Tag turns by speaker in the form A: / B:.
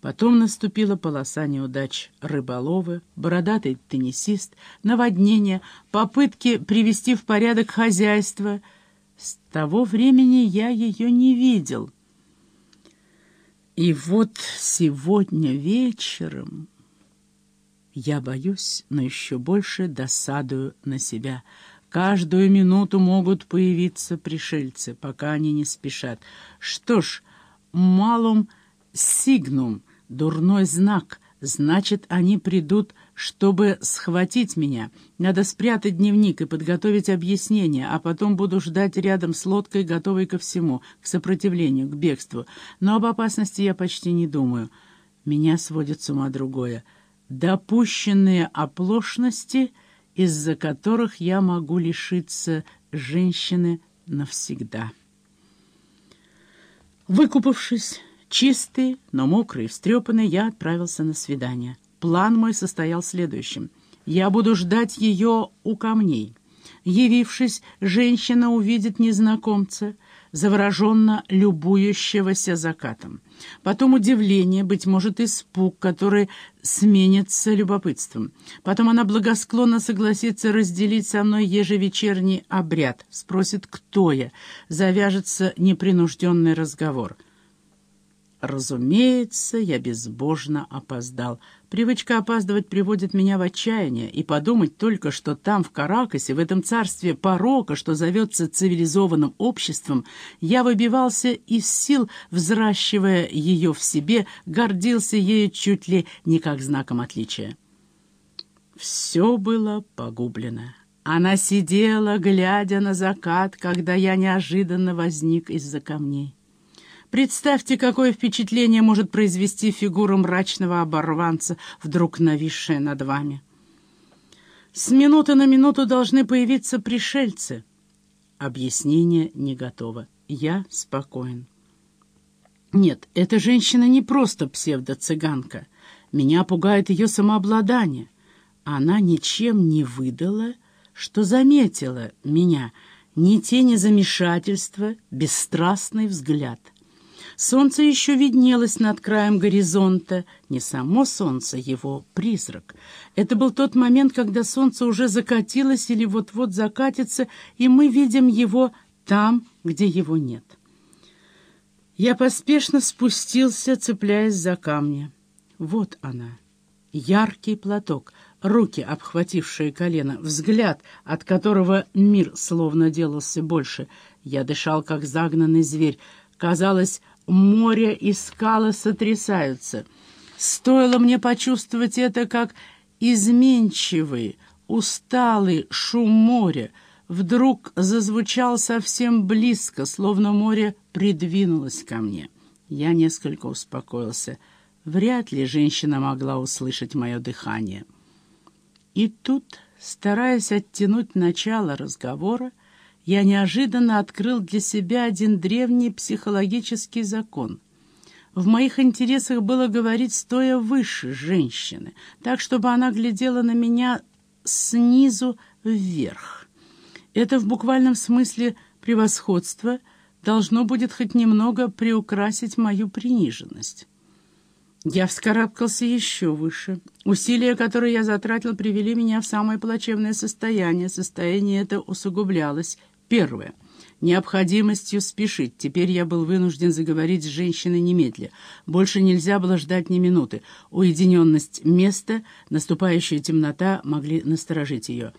A: Потом наступила полоса неудач. Рыболовы, бородатый теннисист, наводнение, попытки привести в порядок хозяйство. С того времени я ее не видел. И вот сегодня вечером... Я боюсь, но еще больше досадую на себя. Каждую минуту могут появиться пришельцы, пока они не спешат. Что ж, малум сигнум, дурной знак, значит, они придут, чтобы схватить меня. Надо спрятать дневник и подготовить объяснение, а потом буду ждать рядом с лодкой, готовой ко всему, к сопротивлению, к бегству. Но об опасности я почти не думаю. Меня сводит с ума другое — допущенные оплошности, из-за которых я могу лишиться женщины навсегда. Выкупавшись, чистый, но мокрый, встрепанный, я отправился на свидание. План мой состоял следующим. Я буду ждать ее у камней. Явившись, женщина увидит незнакомца — завороженно любующегося закатом. Потом удивление, быть может, испуг, который сменится любопытством. Потом она благосклонно согласится разделить со мной ежевечерний обряд, спросит, кто я, завяжется непринужденный разговор — Разумеется, я безбожно опоздал. Привычка опаздывать приводит меня в отчаяние, и подумать только, что там, в Каракасе, в этом царстве порока, что зовется цивилизованным обществом, я выбивался из сил, взращивая ее в себе, гордился ею чуть ли не как знаком отличия. Все было погублено. Она сидела, глядя на закат, когда я неожиданно возник из-за камней. Представьте, какое впечатление может произвести фигура мрачного оборванца, вдруг нависшая над вами. С минуты на минуту должны появиться пришельцы. Объяснение не готово. Я спокоен. Нет, эта женщина не просто псевдо-цыганка. Меня пугает ее самообладание. Она ничем не выдала, что заметила меня. Ни тени замешательства, бесстрастный взгляд — Солнце еще виднелось над краем горизонта. Не само солнце, его призрак. Это был тот момент, когда солнце уже закатилось или вот-вот закатится, и мы видим его там, где его нет. Я поспешно спустился, цепляясь за камни. Вот она, яркий платок, руки, обхватившие колено, взгляд, от которого мир словно делался больше. Я дышал, как загнанный зверь. Казалось, Море и скалы сотрясаются. Стоило мне почувствовать это, как изменчивый, усталый шум моря вдруг зазвучал совсем близко, словно море придвинулось ко мне. Я несколько успокоился. Вряд ли женщина могла услышать мое дыхание. И тут, стараясь оттянуть начало разговора, я неожиданно открыл для себя один древний психологический закон. В моих интересах было говорить, стоя выше женщины, так, чтобы она глядела на меня снизу вверх. Это в буквальном смысле превосходство должно будет хоть немного приукрасить мою приниженность. Я вскарабкался еще выше. Усилия, которые я затратил, привели меня в самое плачевное состояние. Состояние это усугублялось Первое. Необходимостью спешить. Теперь я был вынужден заговорить с женщиной немедля. Больше нельзя было ждать ни минуты. Уединенность места, наступающая темнота могли насторожить ее.